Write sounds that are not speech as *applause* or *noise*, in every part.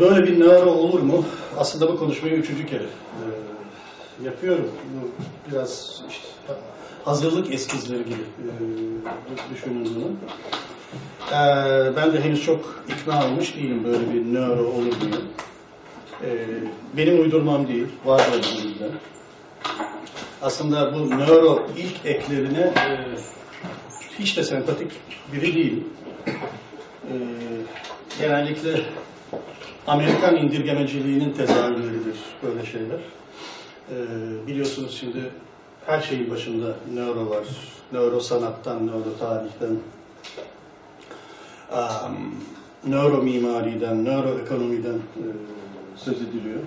Böyle bir nöro olur mu? Aslında bu konuşmayı üçüncü kere e, yapıyorum. Bu biraz işte hazırlık eskizleri gibi e, düşünün bunu. Ee, ben de henüz çok ikna olmuş değilim böyle bir nöro olur diye. Ee, benim uydurmam değil, var bilgiler. Aslında bu nöro ilk eklerine e, hiç de sempatik biri değil. Ee, genellikle Amerikan indirgemeciliğinin tezahürleridir böyle şeyler. Ee, biliyorsunuz şimdi her şeyin başında nöro var. Nöro sanattan, nöro tarihten, um, nöro mimariden, nöro ekonomiden e, söz ediliyor.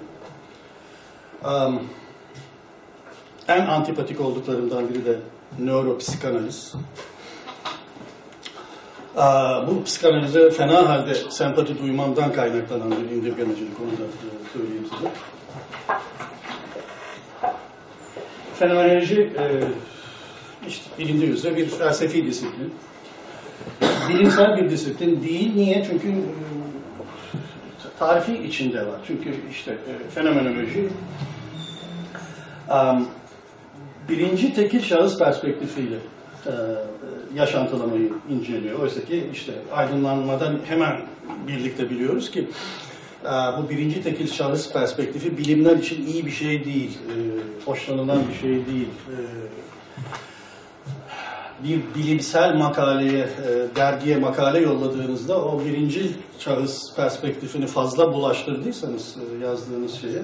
Um, en antipatik olduklarından biri de nöropsikanaliz. Bu psikanalize fena halde sempati duymamdan kaynaklanan bir indirgemecilik onu da e, söyleyeyim size. Fenomenoloji e, işte bilindiği üzere bir felsefi disiplin. Bilimsel bir disiplin değil. Niye? Çünkü e, tarifi içinde var. Çünkü işte e, fenomenoloji um, birinci tekil şahıs perspektifiyle e, yaşantılamayı inceliyor. Oysa ki işte aydınlanmadan hemen birlikte biliyoruz ki e, bu birinci tekil şahıs perspektifi bilimler için iyi bir şey değil, e, hoşlanılan bir şey değil. E, bir bilimsel makaleye, dergiye makale yolladığınızda o birinci şahıs perspektifini fazla bulaştırdıysanız yazdığınız şeye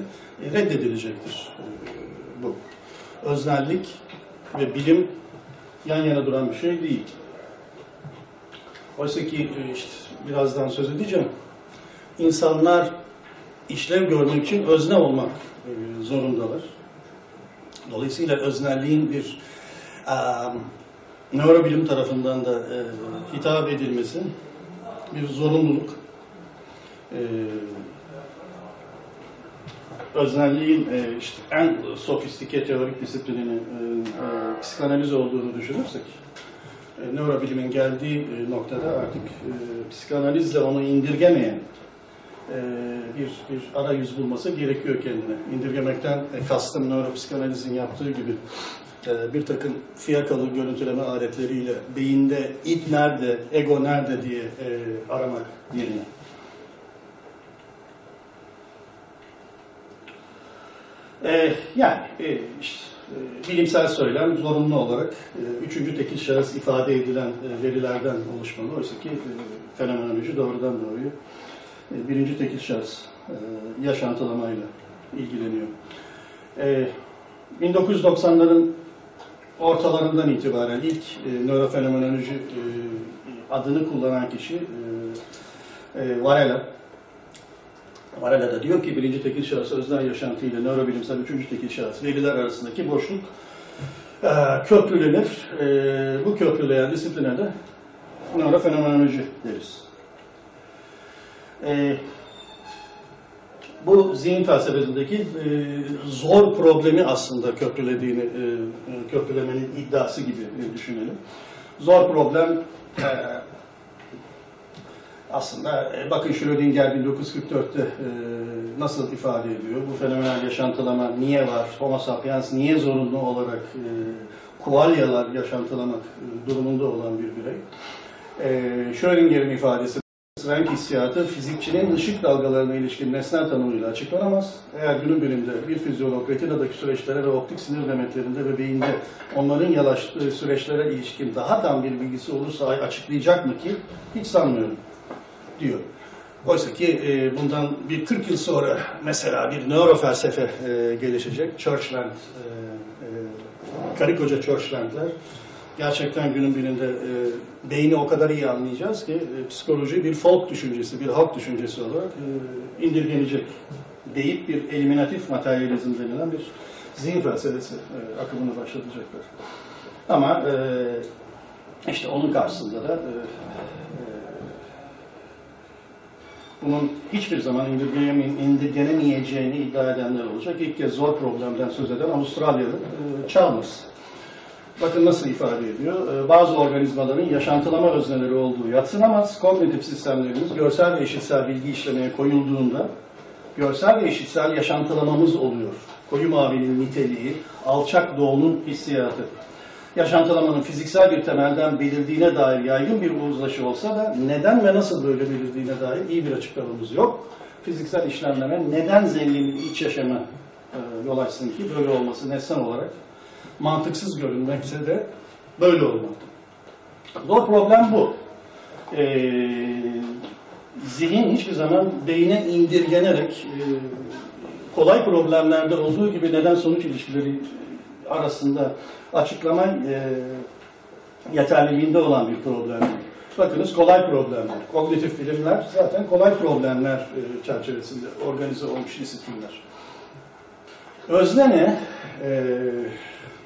reddedilecektir bu. Öznellik ve bilim yan yana duran bir şey değil. Oysa ki e, işte birazdan söz edeceğim. İnsanlar işlev görmek için özne olmak e, zorundalar. Dolayısıyla öznelliğin bir um, nörobilim tarafından da e, hitap edilmesi bir zorunluluk. E, öznelliğin e, işte en sofistike teorik disiplininin e, e, psikanaliz olduğunu düşünürsek, e, nörobilimin geldiği e, noktada artık e, psikanalizle onu indirgemeyen e, bir, bir arayüz bulması gerekiyor kendine. İndirgemekten e, kastım nöropsikanalizin yaptığı gibi e, bir takım fiyakalı görüntüleme aletleriyle beyinde id nerede, ego nerede diye e, aramak yerine. E, yani e, işte, e, bilimsel söylem zorunlu olarak e, üçüncü tekil şahıs ifade edilen e, verilerden oluşmalı. Oysa ki e, fenomenoloji doğrudan doğruya e, birinci tekil şahıs e, yaşantılamayla ilgileniyor. E, 1990'ların ortalarından itibaren ilk e, nörofenomenoloji e, adını kullanan kişi e, e, Varela. Varela da diyor ki birinci tekil şahıs öznel yaşantı ile nörobilimsel üçüncü tekil şahıs veriler arasındaki boşluk e, köprülenir. E, bu köprüleyen disipline de nörofenomenoloji deriz. E, bu zihin felsefesindeki e, zor problemi aslında köprülediğini, e, e, köprülemenin iddiası gibi e, düşünelim. Zor problem e, aslında e, bakın Schrödinger 1944'te e, nasıl ifade ediyor? Bu fenomenal yaşantılama niye var? Homo sapiens niye zorunlu olarak e, kualyalar yaşantılamak durumunda olan bir birey? Schrödinger'in ifadesi renk hissiyatı fizikçinin ışık dalgalarına ilişkin nesnel tanımıyla açıklanamaz. Eğer günün birinde bir fizyolog retinadaki süreçlere ve optik sinir demetlerinde ve beyinde onların yalaştığı süreçlere ilişkin daha tam bir bilgisi olursa açıklayacak mı ki? Hiç sanmıyorum diyor. Oysa ki e, bundan bir 40 yıl sonra mesela bir nörofelsefe e, gelişecek. Churchland, e, e, karı koca Churchland'ler gerçekten günün birinde e, beyni o kadar iyi anlayacağız ki e, psikoloji bir folk düşüncesi, bir halk düşüncesi olarak e, indirgenecek deyip bir eliminatif materyalizm denilen bir zihin felsefesi e, akımını başlatacaklar. Ama e, işte onun karşısında da e, bunun hiçbir zaman indirgenemeyeceğini iddia edenler olacak. İlk kez zor problemden söz eden Avustralyalı e, Chalmers. bakın nasıl ifade ediyor. Ee, Bazı organizmaların yaşantılama özneleri olduğu yatsınamaz. Kognitif sistemlerimiz görsel ve eşitsel bilgi işlemeye koyulduğunda görsel ve eşitsel yaşantılamamız oluyor. Koyu mavinin niteliği, alçak doğunun hissiyatı. Yaşantılamanın fiziksel bir temelden belirdiğine dair yaygın bir uzlaşı olsa da neden ve nasıl böyle belirdiğine dair iyi bir açıklamamız yok. Fiziksel işlemleme neden zengin iç yaşama e, yol açsın ki böyle olması nesnen olarak mantıksız görünmekse de böyle olmakta. Zor problem bu. Ee, zihin hiçbir zaman beyne indirgenerek e, kolay problemlerde olduğu gibi neden sonuç ilişkileri arasında açıklama e, yeterliliğinde olan bir problem. Bakınız kolay problemler. Kognitif bilimler zaten kolay problemler e, çerçevesinde organize olmuş disiplinler. Özne ne? E,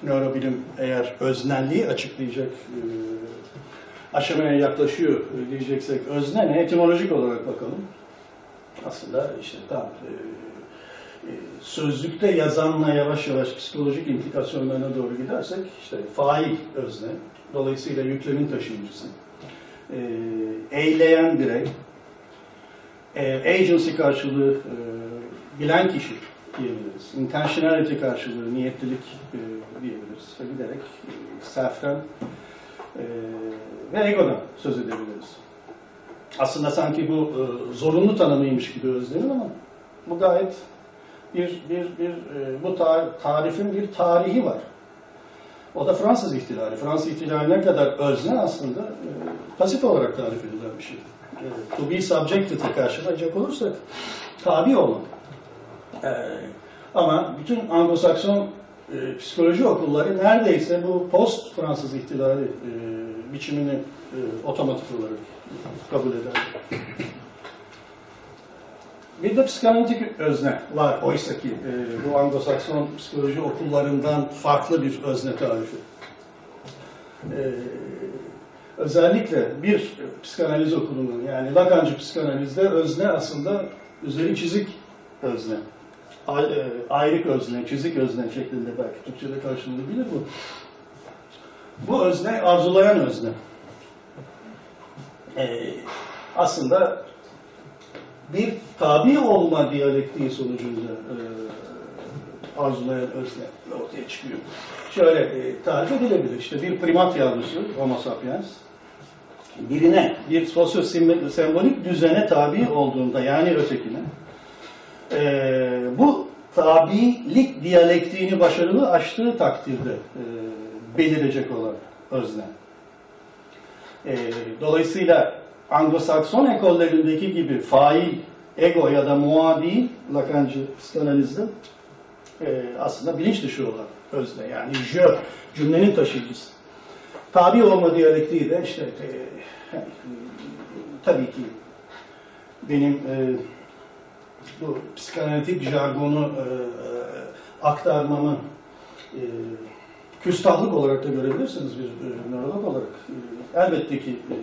nörobilim eğer öznelliği açıklayacak e, aşamaya yaklaşıyor e, diyeceksek özne ne? Etimolojik olarak bakalım. Aslında işte tam e, sözlükte yazanla yavaş yavaş psikolojik implikasyonlarına doğru gidersek işte fail özne, dolayısıyla yüklemin taşıyıcısı, e, eyleyen birey, e, agency karşılığı e, bilen kişi diyebiliriz. Intentionality karşılığı niyetlilik e, diyebiliriz. Ve giderek e, e, ve egodan söz edebiliriz. Aslında sanki bu zorunlu tanımıymış gibi özlenir ama bu gayet bir bir bir e, bu ta- tarifin bir tarihi var. O da Fransız ihtilali. Fransız ihtilali ne kadar özne aslında e, pasif olarak tarif edilen bir şey. E, to be subjected'ı karşılayacak olursak tabi olmak. Ama bütün Anglo-Sakson psikoloji okulları neredeyse bu post Fransız ihtilali biçimini otomatik olarak kabul eder. Bir de psikanalitik özne var oysa ki e, bu Anglo-Sakson psikoloji okullarından farklı bir özne tarifi. E, özellikle bir psikanaliz okulunun yani Lacancı psikanalizde özne aslında üzeri çizik özne. Ay- e, Ayrık özne, çizik özne şeklinde belki Türkçe'de karşılığı bilir bu. Bu özne arzulayan özne. E, aslında bir tabi olma diyalektiği sonucunda e, arzulayan özne ortaya çıkıyor. Şöyle e, tarif edilebilir. İşte bir primat yavrusu, Homo sapiens, birine, bir sosyo-sembolik düzene tabi olduğunda, yani ötekine, e, bu tabilik diyalektiğini başarılı aştığı takdirde e, belirecek olan özne. E, dolayısıyla Anglo-Sakson ekollerindeki gibi fail, ego ya da mua değil, Lacancı psikanalizde e, aslında bilinç dışı olan özne. Yani je, cümlenin taşıyıcısı. Tabi olma diyalektiği de işte e, tabii ki benim e, bu psikanalitik jargonu e, e, aktarmamı e, küstahlık olarak da görebilirsiniz bir e, nörolog olarak. E, elbette ki e,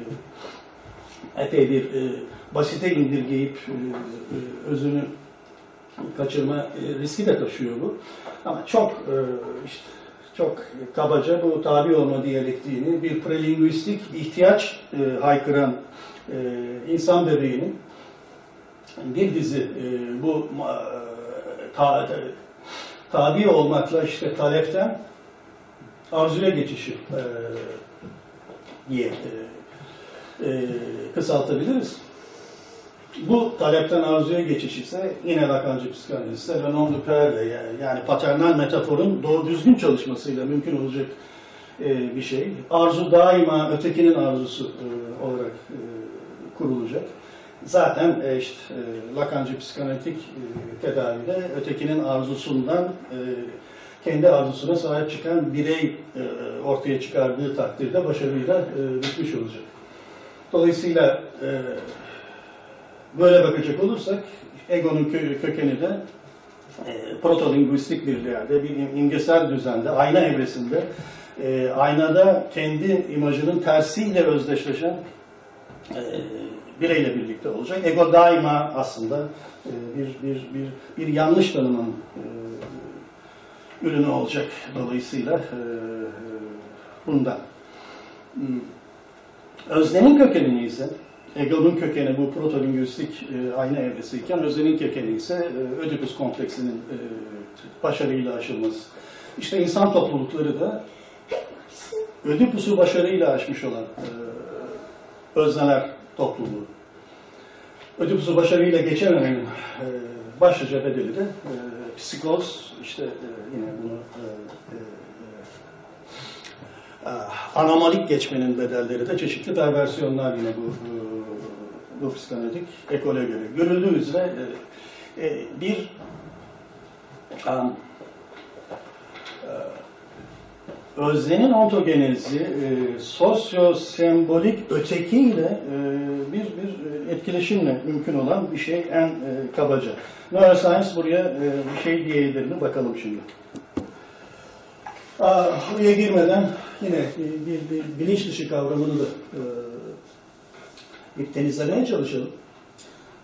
epey bir e, basite indirgeyip e, e, özünü kaçırma e, riski de taşıyor bu. Ama çok e, işte çok kabaca bu tabi olma diyalektiğini bir prelingüistik ihtiyaç e, haykıran e, insan bebeğinin bir dizi e, bu ma- ta, tabi olmakla işte talepten arzuya geçişi e, diye e, e, kısaltabiliriz. Bu talepten arzuya geçiş ise yine Lacancı psikanalizde Renan Duper'le yani, yani paternal metaforun doğru düzgün çalışmasıyla mümkün olacak e, bir şey. Arzu daima ötekinin arzusu e, olarak e, kurulacak. Zaten e, işte e, Lacancı psikanalitik e, tedavide ötekinin arzusundan e, kendi arzusuna sahip çıkan birey ortaya çıkardığı takdirde başarıyla e, bitmiş olacak. Dolayısıyla e, böyle bakacak olursak egonun kö- kökeni de e, protolingüistik bir yerde, bir im- imgesel düzende, ayna evresinde, e, aynada kendi imajının tersiyle özdeşleşen e, bireyle birlikte olacak. Ego daima aslında e, bir, bir, bir, bir yanlış tanımın e, ürünü olacak. Dolayısıyla e, e, bundan. Hmm. Öznenin kökeni ise, Egel'in kökeni bu protolingüistik e, ayna evresiyken öznenin kökeni ise e, Ödipus kompleksinin e, başarıyla aşılması. İşte insan toplulukları da Ödipus'u başarıyla aşmış olan e, özneler topluluğu. Ödipus'u başarıyla geçememenin e, başlıca bedeli de e, psikoz, işte e, yine bunu e, e, anomalik geçmenin bedelleri de çeşitli perversiyonlar yine bu bu psikanalitik ekole göre. Görüldüğü üzere e, e, bir um, öznenin ontogenezi e, sosyo-sembolik ötekiyle e, bir bir etkileşimle mümkün olan bir şey en e, kabaca. Neuroscience buraya e, bir şey diyebilir mi? Bakalım şimdi. Buraya girmeden yine bir, bir, bilinç dışı kavramını da e, temizlemeye çalışalım.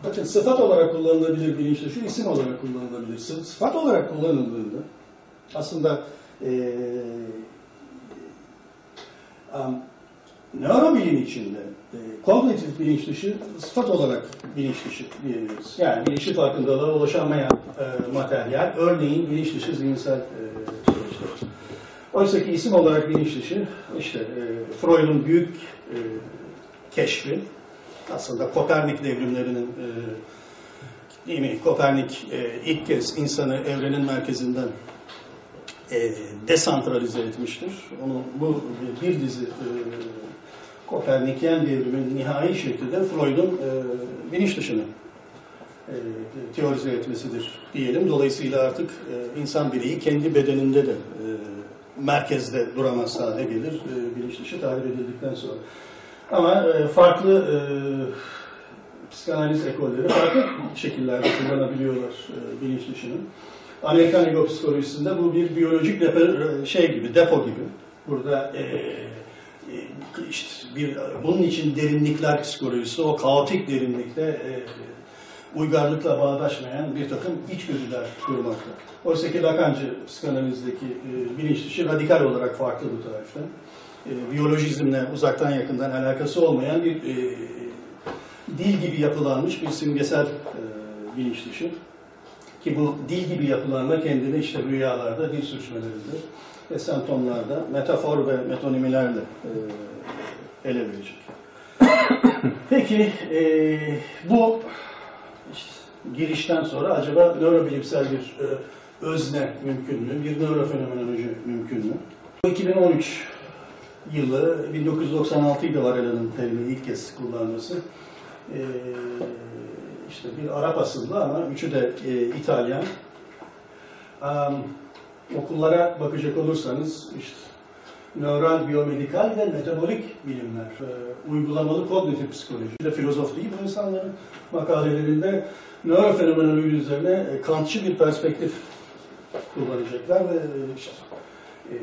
Bakın sıfat olarak kullanılabilir bilinç dışı, isim olarak kullanılabilir. Sı- Sıfat olarak kullanıldığında aslında e, um, nörobilim içinde e, kognitif bilinç dışı sıfat olarak bilinç dışı diyebiliriz. Yani bilinçli farkındalığa ulaşamayan e, materyal, örneğin bilinç dışı zihinsel e, süreçler. Oysa ki isim olarak bilinç dışı, işte e, Freud'un büyük e, keşfi, aslında Kopernik devrimlerinin e, değil mi? Kopernik e, ilk kez insanı evrenin merkezinden e, desantralize etmiştir. Onu bu bir dizi e, Kopernikyen devrimin nihai şekli de Freud'un e, bilinç dışını e, teorize etmesidir diyelim. Dolayısıyla artık e, insan bireyi kendi bedeninde de e, merkezde duramaz hale gelir e, bilinç dışı tarif edildikten sonra. Ama e, farklı e, psikanaliz ekolleri farklı şekillerde kullanabiliyorlar e, bilinç dışını. Amerikan ego psikolojisinde bu bir biyolojik depo, şey gibi, depo gibi. Burada e, e, işte bir bunun için derinlikler psikolojisi, o kaotik derinlikte e, uygarlıkla bağdaşmayan bir takım içgüdüler kurmakta. Oysa ki Lacancı psikanalizdeki e, bilinç dışı radikal olarak farklı bu taraftan. E, biyolojizmle uzaktan yakından alakası olmayan bir e, dil gibi yapılanmış bir simgesel e, bilinç dışı. Ki bu dil gibi yapılanma kendini işte rüyalarda, dil sürçmelerinde ve semptomlarda metafor ve metonimilerle e, ele verecek. *coughs* Peki e, bu girişten sonra acaba nörobilimsel bir e, özne mümkün mü? Bir nörofenomenoloji mümkün mü? Bu 2013 yılı 1996 yılı Varela'nın terimi ilk kez kullanması. E, işte bir Arap asıllı ama üçü de e, İtalyan. Um, okullara bakacak olursanız işte nöral, biyomedikal ve metabolik bilimler, e, uygulamalı kognitif psikoloji ve filozof değil bu insanların makalelerinde nörofenomenoloji üzerine e, kantçı bir perspektif kullanacaklar ve e, işte e,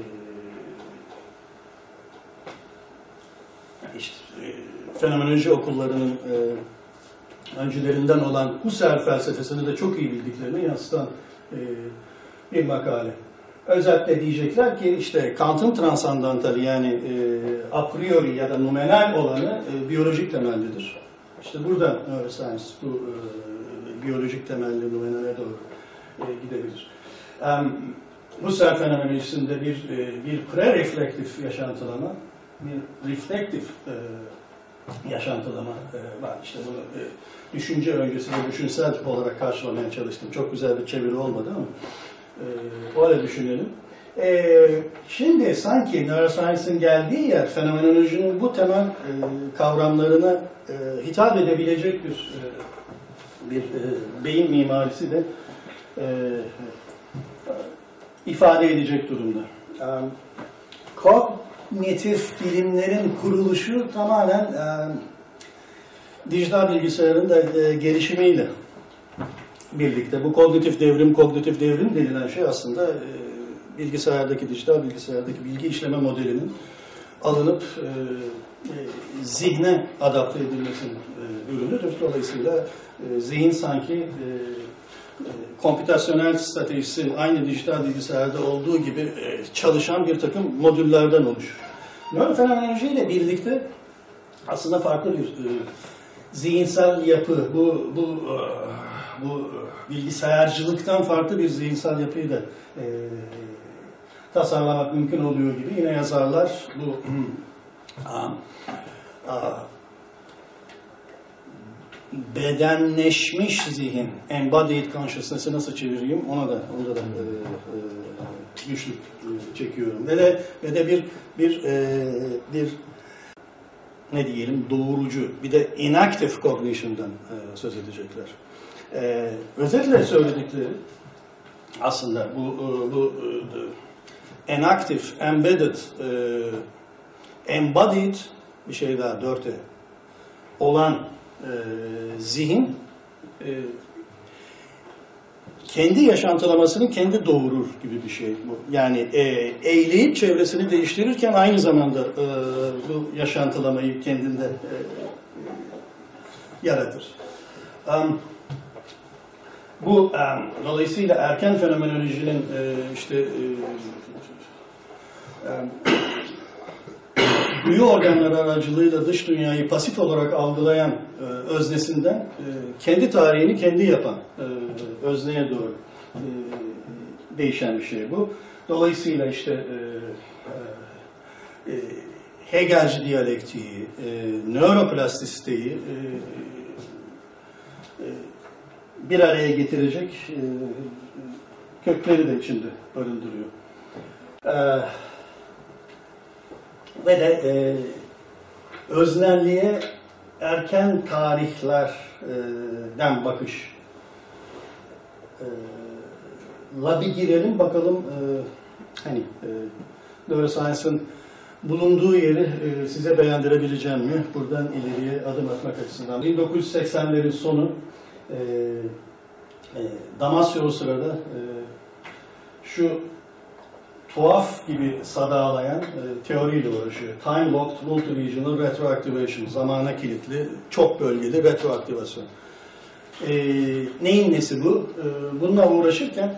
işte e, fenomenoloji okullarının e, öncülerinden olan Husserl felsefesini de çok iyi bildiklerini yansıtan e, bir makale. Özetle diyecekler ki işte Kant'ın transandantali yani e, a priori ya da numenal olanı e, biyolojik temellidir. İşte burada neuroscience bu e, biyolojik temelli numenale doğru e, gidebilir. Um, Husserl fenomenolojisinde bir e, bir pre-reflektif yaşantılama, bir reflektif e, yaşantılama e, var. İşte bunu e, düşünce öncesi ve düşünsel olarak karşılamaya çalıştım. Çok güzel bir çeviri olmadı ama e, öyle düşünelim. E, şimdi sanki neuroscience'ın geldiği yer fenomenolojinin bu temel e, kavramlarına e, hitap edebilecek bir e, bir e, beyin mimarisi de e, ifade edecek durumda. Um, kognitif bilimlerin kuruluşu tamamen e, dijital bilgisayarın da e, gelişimiyle birlikte. Bu kognitif devrim, kognitif devrim denilen şey aslında e, bilgisayardaki, dijital bilgisayardaki bilgi işleme modelinin alınıp e, e, zihne adapte edilmesinin ürünüdür. Dolayısıyla e, zihin sanki e, kompütasyonel stratejisi aynı dijital bilgisayarda olduğu gibi çalışan bir takım modüllerden oluşur. Nörofenomenoloji ile birlikte aslında farklı bir e, zihinsel yapı, bu bu e, bu bilgisayarcılıktan farklı bir zihinsel yapıyı da e, tasarlamak mümkün oluyor gibi. Yine yazarlar bu *clears throat* a, a, bedenleşmiş zihin, embodied consciousness'ı nasıl çevireyim ona da onda da e, e, güçlük e, çekiyorum. Ve de ve de bir bir e, bir ne diyelim doğurucu bir de inactive cognition'dan e, söz edecekler. E, özetle söyledikleri aslında bu e, bu e, inactive, embedded, e, embodied bir şey daha 4E olan e, zihin e, kendi yaşantılamasını kendi doğurur gibi bir şey bu. Yani e, eğleyip çevresini değiştirirken aynı zamanda e, bu yaşantılamayı kendinde e, yaratır. Um, bu um, dolayısıyla erken fenomenolojinin e, işte e, e, duyu organları aracılığıyla dış dünyayı pasif olarak algılayan e, öznesinden e, kendi tarihini kendi yapan e, özneye doğru e, değişen bir şey bu. Dolayısıyla işte e, e, Hegelci diyalektiği, e, nöroplastisiteyi e, e, bir araya getirecek e, kökleri de içinde barındırıyor. E, ve de e, öznelliğe erken tarihlerden bakış. E, la bir girelim bakalım hani e, neuroscience'ın bulunduğu yeri size beğendirebileceğim mi? Buradan ileriye adım atmak açısından. 1980'lerin sonu e, e, Damasio o sırada e, şu tuhaf gibi sadağlayan e, teoriyle uğraşıyor. Time Locked Multi-Regional Retroactivation, zamana kilitli, çok bölgeli retroaktivasyon. E, neyin nesi bu? E, bununla uğraşırken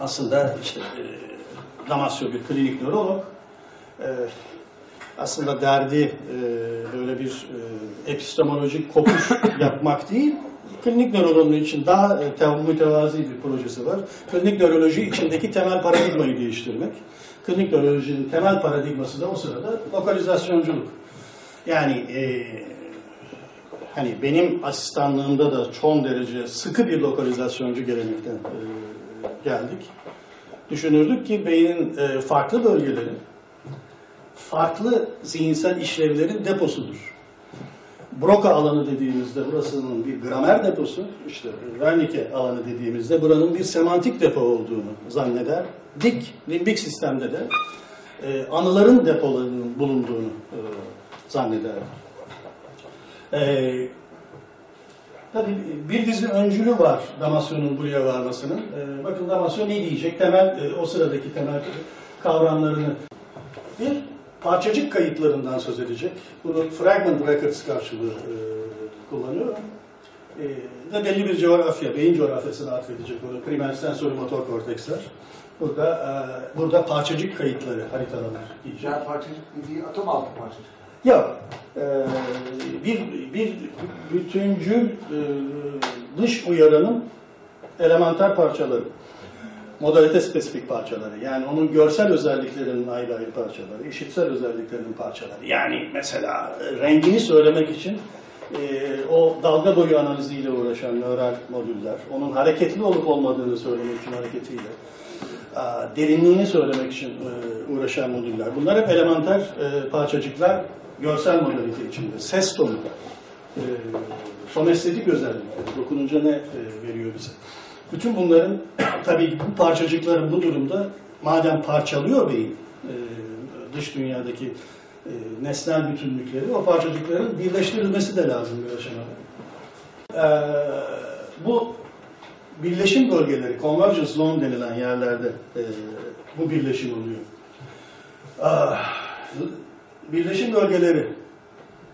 aslında işte e, Damasio bir klinik nörolog. E, aslında derdi e, böyle bir e, epistemolojik kopuş *laughs* yapmak değil, klinik nöroloji için daha e, te- mütevazi bir projesi var. Klinik nöroloji içindeki temel paradigmayı değiştirmek. Klinik nörolojinin temel paradigması da o sırada lokalizasyonculuk. Yani e, hani benim asistanlığımda da çok derece sıkı bir lokalizasyoncu gelenekten e, geldik. Düşünürdük ki beynin e, farklı bölgeleri farklı zihinsel işlevlerin deposudur. Broca alanı dediğimizde burasının bir gramer deposu, işte Wernicke alanı dediğimizde buranın bir semantik depo olduğunu zanneder. Dik, limbik sistemde de e, anıların depolarının bulunduğunu e, zanneder. E, tabii bir dizi öncülü var Damasyon'un buraya varmasının. E, bakın Damasyon ne diyecek? Temel, e, o sıradaki temel kavramlarını bir parçacık kayıtlarından söz edecek. Bunu fragment records karşılığı e, kullanıyor. E, ve belli bir coğrafya, beyin coğrafyasına atfedecek bunu. Primer sensori motor korteksler. Burada e, burada parçacık kayıtları haritalanır diyecek. Yani parçacık dediği atom altı parçacık. Yok. E, bir, bir bütüncül e, dış uyaranın elementer parçaları. Modalite spesifik parçaları. Yani onun görsel özelliklerinin ayrı ayrı parçaları, işitsel özelliklerinin parçaları. Yani mesela e, rengini söylemek için e, o dalga boyu analiziyle uğraşan nöral modüller, onun hareketli olup olmadığını söylemek için hareketiyle, a, derinliğini söylemek için e, uğraşan modüller. Bunlar hep elementer e, parçacıklar görsel modalite içinde. Ses tonu, e, somestetik özellikleri, dokununca ne e, veriyor bize? Bütün bunların *coughs* tabii bu parçacıkların bu durumda madem parçalıyor beyin e, dış dünyadaki e, nesnel bütünlükleri o parçacıkların birleştirilmesi de lazım bir aşamada. E, bu birleşim bölgeleri, convergence zone denilen yerlerde bu birleşim oluyor. Ah, birleşim bölgeleri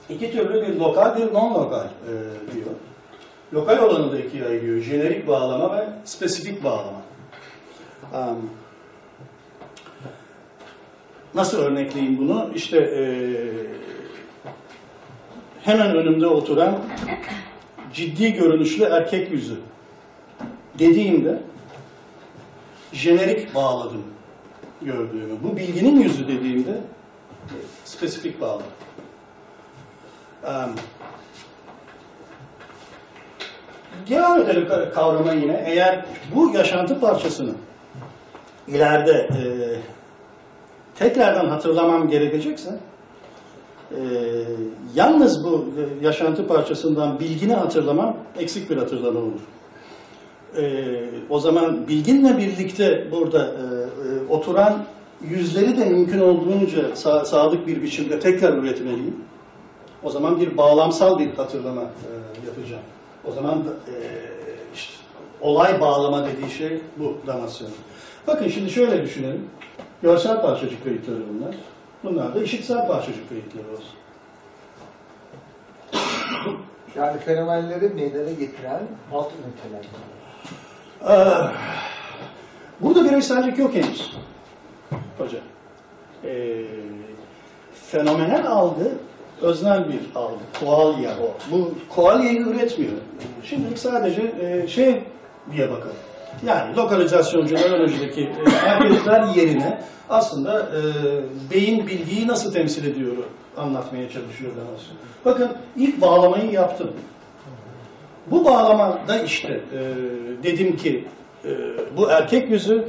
iki türlü bir lokal bir non-lokal e, diyor. Lokal olanı da ikiye ayırıyor. Jenerik bağlama ve spesifik bağlama. Um, nasıl örnekleyeyim bunu? İşte e, hemen önümde oturan ciddi görünüşlü erkek yüzü dediğimde jenerik bağladım gördüğümü. Bu bilginin yüzü dediğimde spesifik bağladım. Em, Devam edelim kavrama yine. Eğer bu yaşantı parçasını ileride e, tekrardan hatırlamam gerekecekse e, yalnız bu e, yaşantı parçasından bilgini hatırlamam eksik bir hatırlama olur. E, o zaman bilginle birlikte burada e, e, oturan yüzleri de mümkün olduğunca sa- sadık bir biçimde tekrar üretmeliyim. O zaman bir bağlamsal bir hatırlama e, yapacağım. O zaman e, işte, olay bağlama dediği şey bu damasyon. Bakın şimdi şöyle düşünelim. Görsel parçacık kayıtları bunlar. Bunlar da işitsel parçacık kayıtları olsun. *coughs* Yani fenomenleri meydana getiren altı niteler. Ee, burada bireysellik yok henüz. Hocam. Ee, fenomenel algı öznel bir algı. Koalya o. Bu koalyayı üretmiyor. Şimdilik sadece e, şey diye bakalım. Yani lokalizasyoncu nörolojideki e, yerine aslında e, beyin bilgiyi nasıl temsil ediyor anlatmaya çalışıyor Damasio. Bakın ilk bağlamayı yaptım. Bu bağlamada işte e, dedim ki e, bu erkek yüzü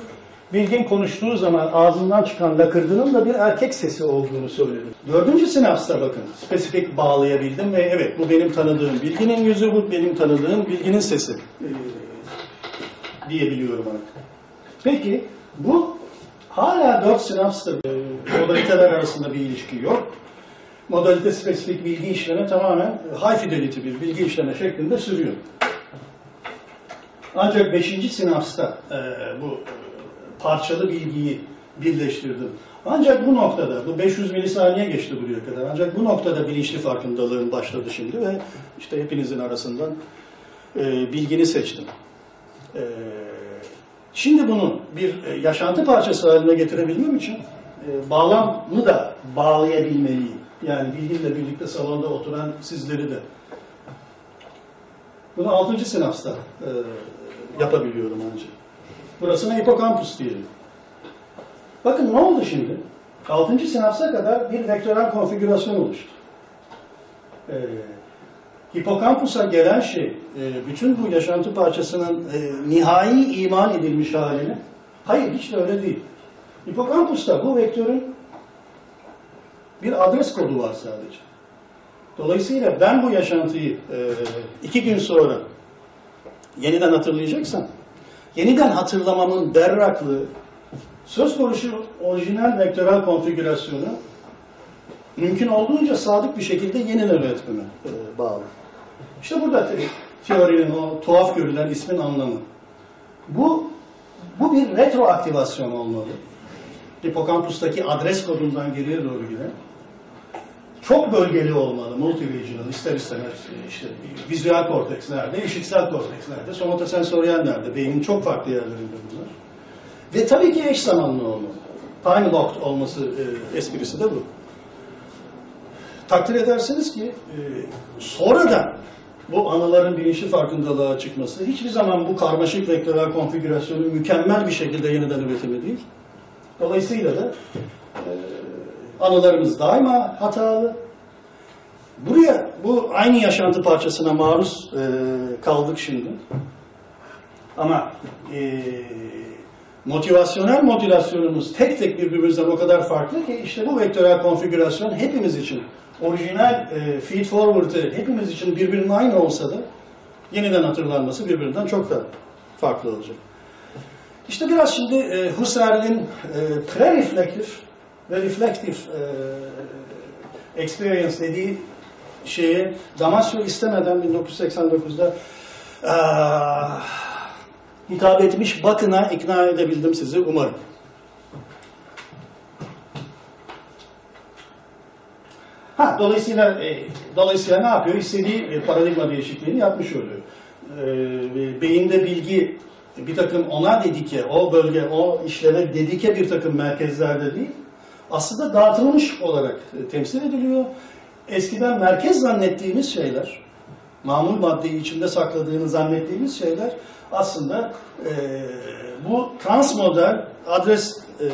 Bilgin konuştuğu zaman ağzından çıkan lakırdının da bir erkek sesi olduğunu söyledim. Dördüncü sinapsta bakın spesifik bağlayabildim ve evet bu benim tanıdığım Bilginin yüzü bu benim tanıdığım Bilginin sesi e, diyebiliyorum artık. Peki bu hala dört sinapsta e, modaliteler arasında bir ilişki yok. Modalite spesifik bilgi işleme tamamen high fidelity bir bilgi işleme şeklinde sürüyor. Ancak beşinci sinapsta e, bu e, parçalı bilgiyi birleştirdim. Ancak bu noktada, bu 500 milisaniye geçti buraya kadar. Ancak bu noktada bilinçli farkındalığım başladı şimdi ve işte hepinizin arasından e, bilgini seçtim. E, şimdi bunu bir e, yaşantı parçası haline getirebilmem için e, bağlamı da bağlayabilmeliyim. Yani bilgimle birlikte salonda oturan sizleri de. Bunu 6. sinapsta e, yapabiliyorum ancak. Burasına hipokampus diyelim. Bakın ne oldu şimdi? 6. sinapsa kadar bir vektörel konfigürasyon oluştu. Ee, hipokampusa gelen şey, e, bütün bu yaşantı parçasının e, nihai iman edilmiş halini, hayır hiç de öyle değil. Hipokampusta bu vektörün bir adres kodu var sadece. Dolayısıyla ben bu yaşantıyı e, iki gün sonra yeniden hatırlayacaksam, yeniden hatırlamamın berraklığı, söz konusu orijinal vektörel konfigürasyonu mümkün olduğunca sadık bir şekilde yeniden üretmeme e, bağlı. İşte burada te- teorinin o tuhaf görülen ismin anlamı. Bu bu bir retroaktivasyon olmalı. Hipokampustaki adres kodundan geriye doğru giden. Çok bölgeli olmalı, multiregional, ister istemez işte vizüel kortekslerde, işitsel kortekslerde, somatosensoryal nerede, beynin çok farklı yerlerinde bunlar. Ve tabii ki eş zamanlı olmalı. Time locked olması e, esprisi de bu. Takdir edersiniz ki e, sonradan bu anıların bilinçli farkındalığa çıkması hiçbir zaman bu karmaşık vektörel konfigürasyonu mükemmel bir şekilde yeniden üretimi değil. Dolayısıyla da e, anılarımız daima hatalı. Buraya bu aynı yaşantı parçasına maruz e, kaldık şimdi. Ama e, motivasyonel modülasyonumuz tek tek birbirimizden o kadar farklı ki işte bu vektörel konfigürasyon hepimiz için orijinal e, feed forward'ı hepimiz için birbirinin aynı olsa da yeniden hatırlanması birbirinden çok da farklı olacak. İşte biraz şimdi e, Husserl'in e, pre-reflective ve reflective e, experience dediği şeye Damasio istemeden 1989'da e, hitap etmiş bakına ikna edebildim sizi umarım. Ha, dolayısıyla e, dolayısıyla ne yapıyor? İstediği e, paradigma değişikliğini yapmış oluyor. E, beyinde bilgi bir takım ona dedike, o bölge, o işleve dedike bir takım merkezlerde değil, aslında dağıtılmış olarak e, temsil ediliyor. Eskiden merkez zannettiğimiz şeyler, mamul maddeyi içinde sakladığını zannettiğimiz şeyler aslında e, bu transmodern adres e,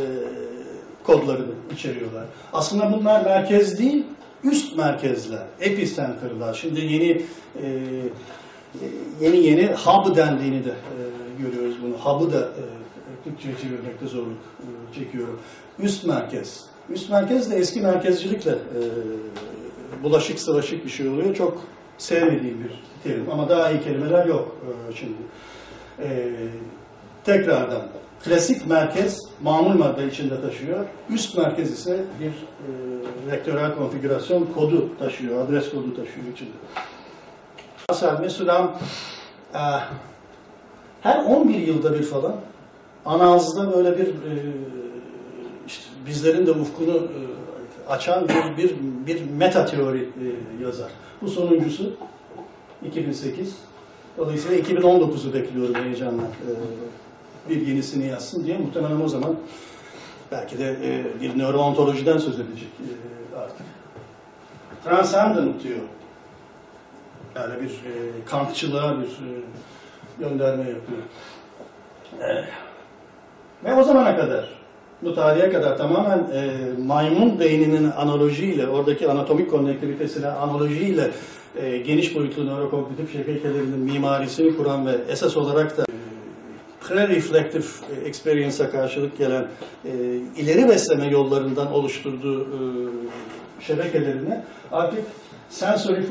kodlarını içeriyorlar. Aslında bunlar merkez değil, üst merkezler, epicenter'lar. Şimdi yeni e, yeni yeni hub dendiğini de e, görüyoruz bunu. Hub'ı da e, Türkçe'ye çevirmekte zorluk e, çekiyorum. Üst merkez. Üst merkez de eski merkezcilikle e, bulaşık sıvaşık bir şey oluyor. Çok sevmediğim bir terim ama daha iyi kelimeler yok e, şimdi. E, tekrardan klasik merkez mamul madde içinde taşıyor. Üst merkez ise bir e, vektörel konfigürasyon kodu taşıyor, adres kodu taşıyor içinde. Mesela mesela e, her 11 yılda bir falan Anaz'da böyle bir e, işte bizlerin de ufkunu e, açan bir, bir, bir meta teori e, yazar. Bu sonuncusu 2008. Dolayısıyla 2019'u bekliyorum heyecanla. Bir yenisini yazsın diye muhtemelen o zaman belki de bir nöroontolojiden söz edecek artık. Transcendent diyor. Yani bir e, Kantçılığa bir gönderme yapıyor. E, ve o zamana kadar, bu tarihe kadar tamamen e, maymun beyninin analojiyle, oradaki anatomik konnektivitesine analojiyle e, geniş boyutlu nörokognitif şebekelerinin mimarisini kuran ve esas olarak da e, pre-reflective experience'a karşılık gelen e, ileri besleme yollarından oluşturduğu e, şebekelerini artık sensory, e,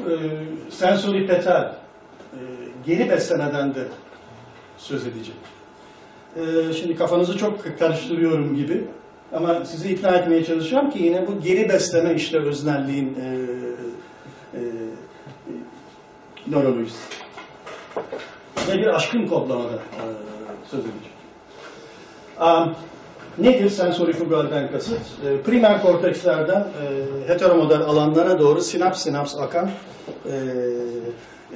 sensory petal, e, geri beslemeden de söz edecek. E, şimdi kafanızı çok karıştırıyorum gibi ama sizi ikna etmeye çalışacağım ki yine bu geri besleme işte öznelliğin e, e, e, nörolojisi. Ve bir aşkın kodlamada e, söz edecek. Um, nedir sensorifugalden kasıt? E, primer kortekslerden e, heteromodal alanlara doğru sinaps sinaps akan e,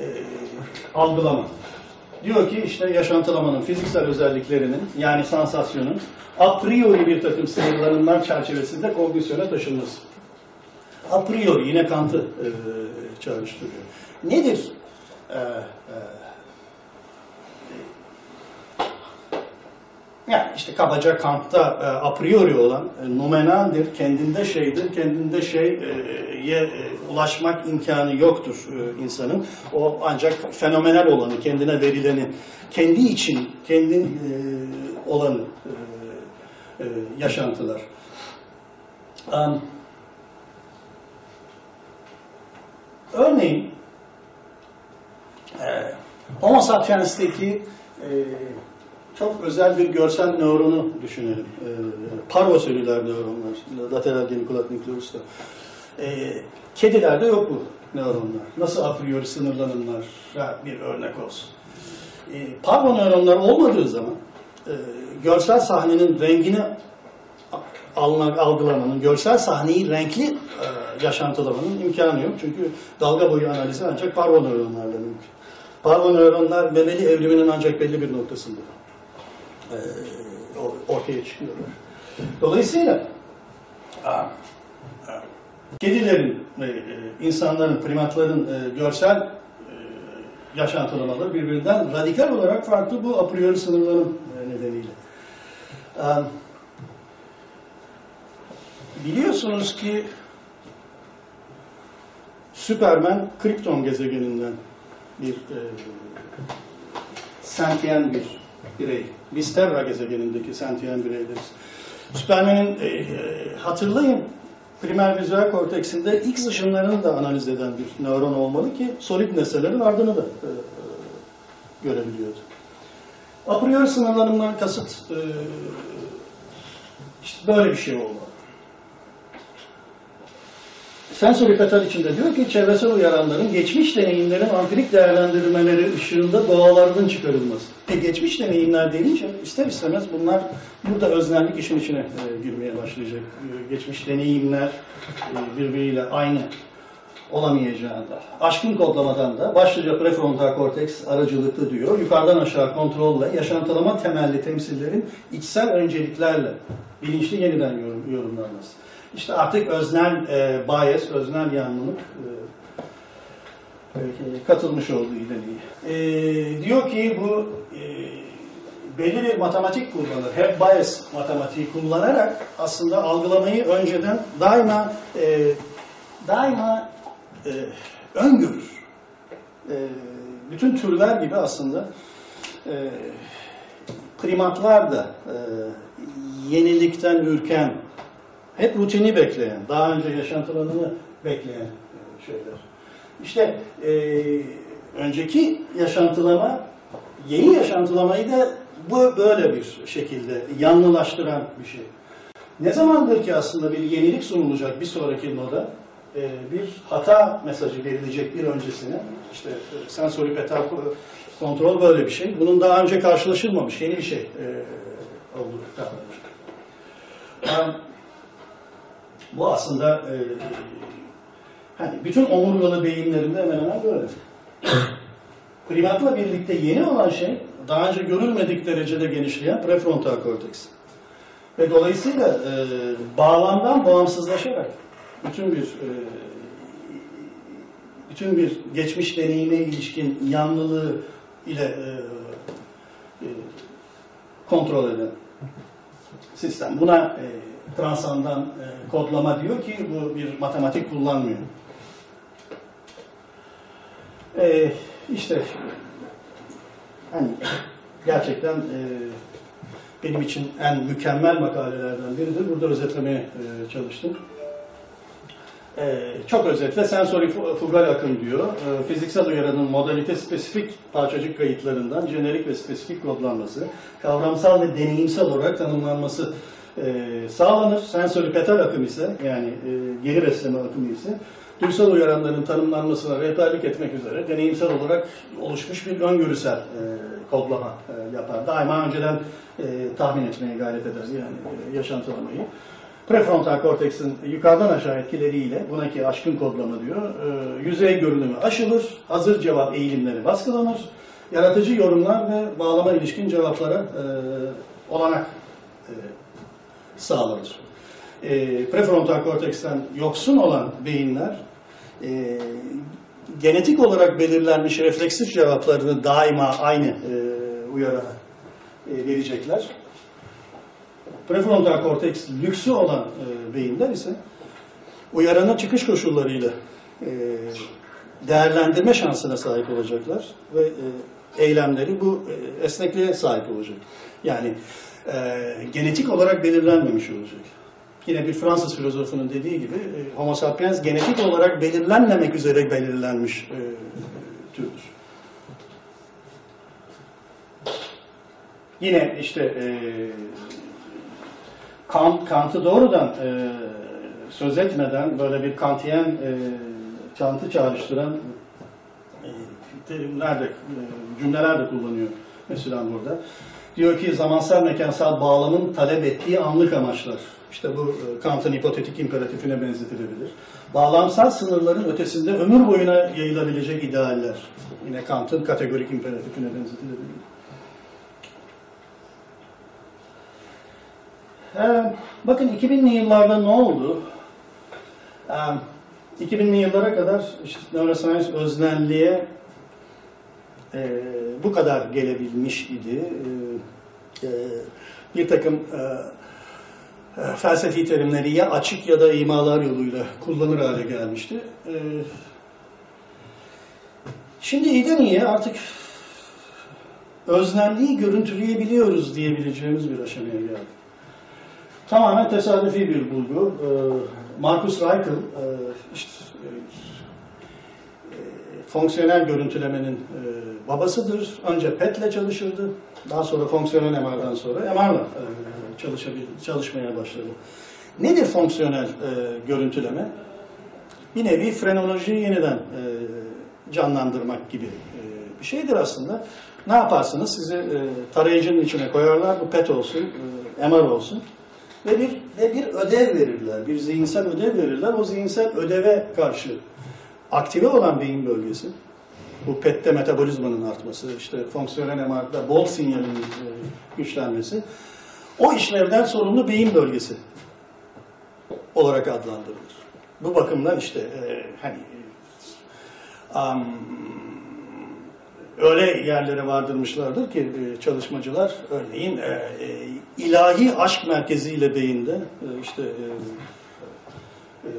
e, algılama. Diyor ki işte yaşantılamanın fiziksel özelliklerinin yani sansasyonun a priori bir takım sınırlarından çerçevesinde kognisyona taşınması. A priori yine Kant'ı e, çağrıştırıyor. Nedir? E, e, yani işte kabaca Kant'ta e, a priori olan e, nomenaldir, kendinde şeydir, kendinde şeye e, ulaşmak imkanı yoktur e, insanın. O ancak fenomenal olanı, kendine verileni, kendi için, kendin e, olanı e, e, yaşantılar. Um, örneğin e, Homo sapiens'teki e, çok özel bir görsel nöronu düşünelim. E, parvoselüler nöronlar, lateral genicular nucleus'ta. E, kedilerde yok bu nöronlar. Nasıl a priori sınırlanırlar? Ya bir örnek olsun. E, parvo nöronlar olmadığı zaman e, görsel sahnenin rengini almak, algılamanın, görsel sahneyi renkli e, yaşantılamanın imkanı yok. Çünkü dalga boyu analizi ancak parvo nöronlarla mümkün. Parvo nöronlar memeli evriminin ancak belli bir noktasında ortaya çıkıyorlar. Dolayısıyla kedilerin, e, e, insanların, primatların e, görsel e, yaşantılamaları birbirinden radikal olarak farklı bu a priori sınırların e, nedeniyle. Biliyorsunuz ki Superman Krypton gezegeninden bir e, sentiyen bir birey. Biz Terra gezegenindeki sentiyen bireyleriz. Superman'in e, e, hatırlayın primer vizüel korteksinde X ışınlarını da analiz eden bir nöron olmalı ki solid nesnelerin ardını da e, e, görebiliyordu. A priori sınırlanımdan kasıt e, işte böyle bir şey olmalı. Sensory petal içinde diyor ki çevresel uyaranların geçmiş deneyimlerin ampirik değerlendirmeleri ışığında doğalarının çıkarılması. E geçmiş deneyimler deyince ister istemez bunlar burada öznellik işin içine e, girmeye başlayacak. E, geçmiş deneyimler e, birbiriyle aynı olamayacağında. Aşkın kodlamadan da başlıca prefrontal korteks aracılıklı diyor. Yukarıdan aşağı kontrolle yaşantılama temelli temsillerin içsel önceliklerle bilinçli yeniden yorum, yorumlanması. İşte artık öznel e, bias, öznel yanlılık e, katılmış olduğu ileri. E, diyor ki bu e, belli bir matematik kullanır. Hep bias matematiği kullanarak aslında algılamayı önceden daima e, daima e, öngörür. E, bütün türler gibi aslında e, primatlar da e, yenilikten ürken, hep rutini bekleyen, daha önce yaşantılarını bekleyen e, şeyler. İşte e, önceki yaşantılama, yeni yaşantılamayı da bu böyle bir şekilde yanlılaştıran bir şey. Ne zamandır ki aslında bir yenilik sunulacak bir sonraki moda, e, bir hata mesajı verilecek bir öncesine, işte e, sensori petal kontrol böyle bir şey. Bunun daha önce karşılaşılmamış yeni bir şey e, kavranmış. Yani, bu aslında e, hani bütün omurgalı beyinlerinde hemen hemen böyle. *coughs* Primatla birlikte yeni olan şey daha önce görülmedik derecede genişleyen prefrontal korteks. Ve dolayısıyla e, bağlamdan bağımsızlaşarak bütün bir e, bütün bir geçmiş deneyime ilişkin yanlılığı ile e, e, kontrol eden sistem. Buna e, transandan e, kodlama diyor ki bu bir matematik kullanmıyor. E, işte hani gerçekten e, benim için en mükemmel makalelerden biridir. Burada özetlemeye e, çalıştım. E, çok özetle sensori fugal akım diyor. E, fiziksel uyaranın modalite spesifik parçacık kayıtlarından jenerik ve spesifik kodlanması, kavramsal ve deneyimsel olarak tanımlanması e, sağlanır. Sensori petal akım ise yani e, geri besleme akımı ise duysal uyaranların tanımlanmasına rehberlik etmek üzere deneyimsel olarak oluşmuş bir öngörüsel e, kodlama e, yapar. Daima önceden e, tahmin etmeye gayret eder yani e, yaşantılamayı. Prefrontal korteksin yukarıdan aşağı etkileriyle, buna ki aşkın kodlama diyor, e, yüzey görünümü aşılır, hazır cevap eğilimleri baskılanır, yaratıcı yorumlar ve bağlama ilişkin cevaplara e, olanak sağlanır. E, prefrontal korteksten yoksun olan beyinler, e, genetik olarak belirlenmiş refleksif cevaplarını daima aynı e, uyarana e, verecekler. Prefrontal korteks lüksü olan e, beyinler ise uyarana çıkış koşullarıyla e, değerlendirme şansına sahip olacaklar ve e, eylemleri bu e, esnekliğe sahip olacak. Yani e, genetik olarak belirlenmemiş olacak. Yine bir Fransız filozofunun dediği gibi e, Homo sapiens genetik olarak belirlenmemek üzere belirlenmiş e, türdür. Yine işte e, Kant, Kant'ı doğrudan e, söz etmeden böyle bir Kantiyen e, Kant'ı çağrıştıran e, terimler de, e, cümleler de kullanıyor mesela burada. Diyor ki zamansal mekansal bağlamın talep ettiği anlık amaçlar. İşte bu e, Kant'ın hipotetik imperatifine benzetilebilir. Bağlamsal sınırların ötesinde ömür boyuna yayılabilecek idealler. Yine Kant'ın kategorik imperatifine benzetilebilir. Ee, bakın 2000'li yıllarda ne oldu? Ee, 2000'li yıllara kadar işte neuroscience öznelliğe e, bu kadar gelebilmiş idi. Ee, e, bir takım e, e, felsefi terimleri ya açık ya da imalar yoluyla kullanır hale gelmişti. Ee, şimdi iyiden iyiye artık öznelliği görüntüleyebiliyoruz diyebileceğimiz bir aşamaya geldik. Tamamen tesadüfi bir bulgu. Ee, Marcus Reichel, e, işte, e, e, fonksiyonel görüntülemenin e, babasıdır. Önce PET'le çalışırdı. Daha sonra fonksiyonel MR'dan sonra MR'la e, çalışmaya başladı. Nedir fonksiyonel e, görüntüleme? Bir nevi frenolojiyi yeniden e, canlandırmak gibi e, bir şeydir aslında. Ne yaparsınız? Sizi e, tarayıcının içine koyarlar. Bu PET olsun, e, MR olsun ve bir ve bir ödev verirler. Bir zihinsel ödev verirler. O zihinsel ödeve karşı aktive olan beyin bölgesi bu PET'te metabolizmanın artması, işte fonksiyonel MR'da bol sinyalin e, güçlenmesi o işlevden sorumlu beyin bölgesi olarak adlandırılır. Bu bakımdan işte e, hani am, öyle yerlere vardırmışlardır ki e, çalışmacılar örneğin e, ilahi aşk merkeziyle beyinde e, işte e, e,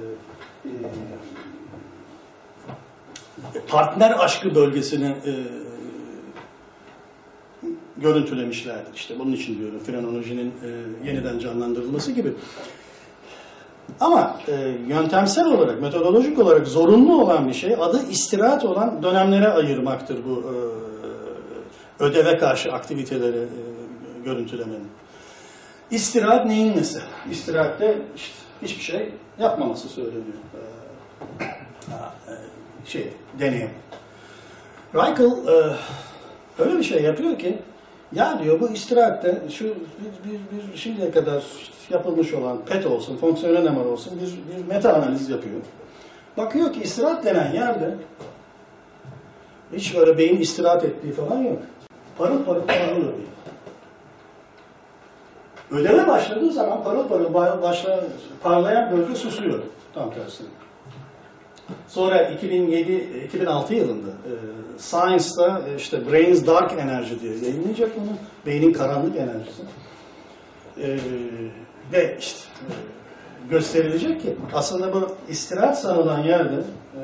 partner aşkı bölgesini e, görüntülemişlerdir. İşte bunun için diyorum frenolojinin e, yeniden canlandırılması gibi. Ama e, yöntemsel olarak, metodolojik olarak zorunlu olan bir şey adı istirahat olan dönemlere ayırmaktır bu e, ödeve karşı aktiviteleri e, görüntülemenin. İstirahat neyin nesi? İstirahatte işte hiçbir şey yapmaması söyleniyor. E, şey, deneyim. Reichel e, öyle bir şey yapıyor ki ya diyor bu istirahatte şu bir, bir, bir şimdiye kadar yapılmış olan PET olsun, fonksiyonel MR olsun bir, bir meta analiz yapıyor. Bakıyor ki istirahat denen yerde hiç böyle beyin istirahat ettiği falan yok. Parıl parıl parlıyor. Ödeme başladığı zaman parıl parıl ba- başla, parlayan bölge susuyor tam tersine. Sonra 2007 2006 yılında e, Science'da e, işte Brain's Dark Energy diye yayınlayacak bunu. Beynin karanlık enerjisi. E, ve işte e, gösterilecek ki aslında bu istirahat sanılan yerde e,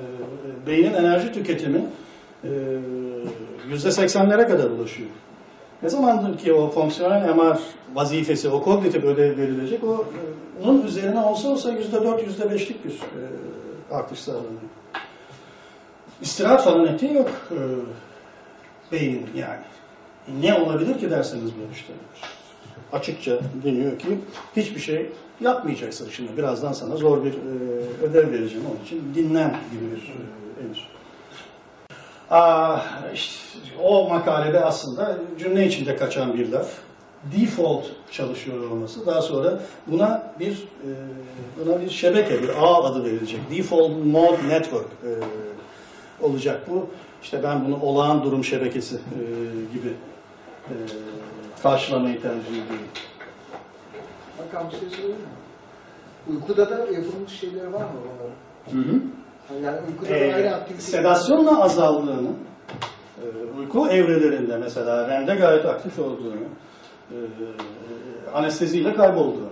beynin enerji tüketimi e, yüzde seksenlere kadar ulaşıyor. Ne zamandır ki o fonksiyonel MR vazifesi, o kognitif ödev verilecek, o onun üzerine olsa olsa yüzde dört, yüzde beşlik bir e, artış sağlanıyor. İstirahat falan ettiği yok e, beynin yani. Ne olabilir ki derseniz bu işte. Açıkça deniyor ki hiçbir şey yapmayacaksın şimdi. Birazdan sana zor bir e, ödev vereceğim onun için dinlen gibi bir e, emir. Aa, işte o makalede aslında cümle içinde kaçan bir laf. Default çalışıyor olması. Daha sonra buna bir e, buna bir şebeke, bir ağ adı verilecek. Default Mode Network e, olacak bu. İşte ben bunu olağan durum şebekesi e, gibi karşılamayı tercih ediyorum. Bakan bir şey söyleyeyim mi? Uykuda da yapılmış şeyler var mı onların? Hı hı. Yani uykuda da Ee, aktivite. sedasyonla azaldığını, uyku evrelerinde mesela REM'de gayet aktif olduğunu, anesteziyle kaybolduğunu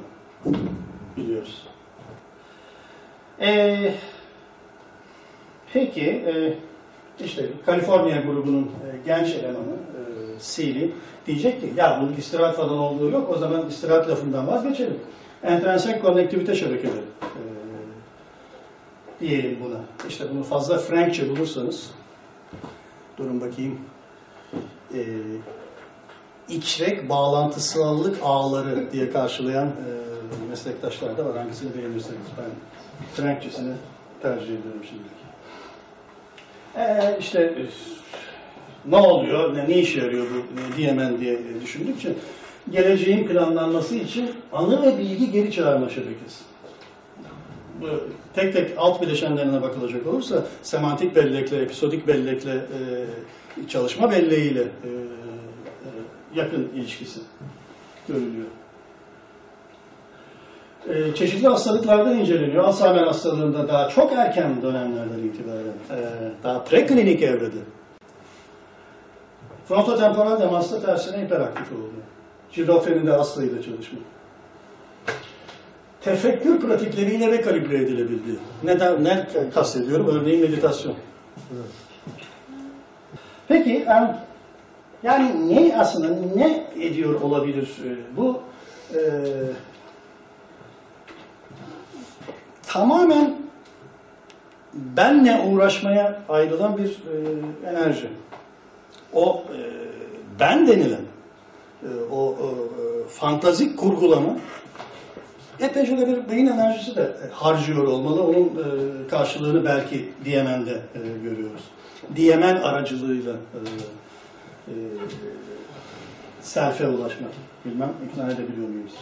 biliyoruz. E, peki, e, işte Kaliforniya grubunun e, genç elemanı e, Seeley diyecek ki ya bunun istirahat falan olduğu yok o zaman istirahat lafından vazgeçelim. Entrensek konnektivite şebekeleri e, diyelim buna. İşte bunu fazla Frankçe bulursanız durun bakayım e, içrek bağlantısallık ağları diye karşılayan e, meslektaşlar da var. Hangisini beğenirseniz ben Frankçesini tercih ediyorum şimdilik. E, işte e, ne oluyor, ne, ne işe yarıyor bu Diemen diye düşündükçe geleceğin planlanması için anı ve bilgi geri çağırma şebekesi bu tek tek alt bileşenlerine bakılacak olursa semantik bellekle, episodik bellekle, e, çalışma belleğiyle e, yakın ilişkisi görülüyor. E, çeşitli hastalıklarda inceleniyor. Alzheimer hastalığında daha çok erken dönemlerden itibaren, e, daha preklinik evrede. Frontotemporal demansta tersine hiperaktif oluyor. Şizofrenide hastayla çalışma tefekkür pratikleriyle rekalibre edilebildiği. Neden, ne kastediyorum? Örneğin meditasyon. Peki, em, yani ne aslında ne ediyor olabilir e, bu? e, tamamen benle uğraşmaya ayrılan bir e, enerji. O e, ben denilen e, o e, fantazik kurgulama epeyce de bir beyin enerjisi de harcıyor olmalı. Onun e, karşılığını belki Diemen'de e, görüyoruz. Diemen aracılığıyla e, e, selfe ulaşmak. Bilmem ikna edebiliyor muyuz?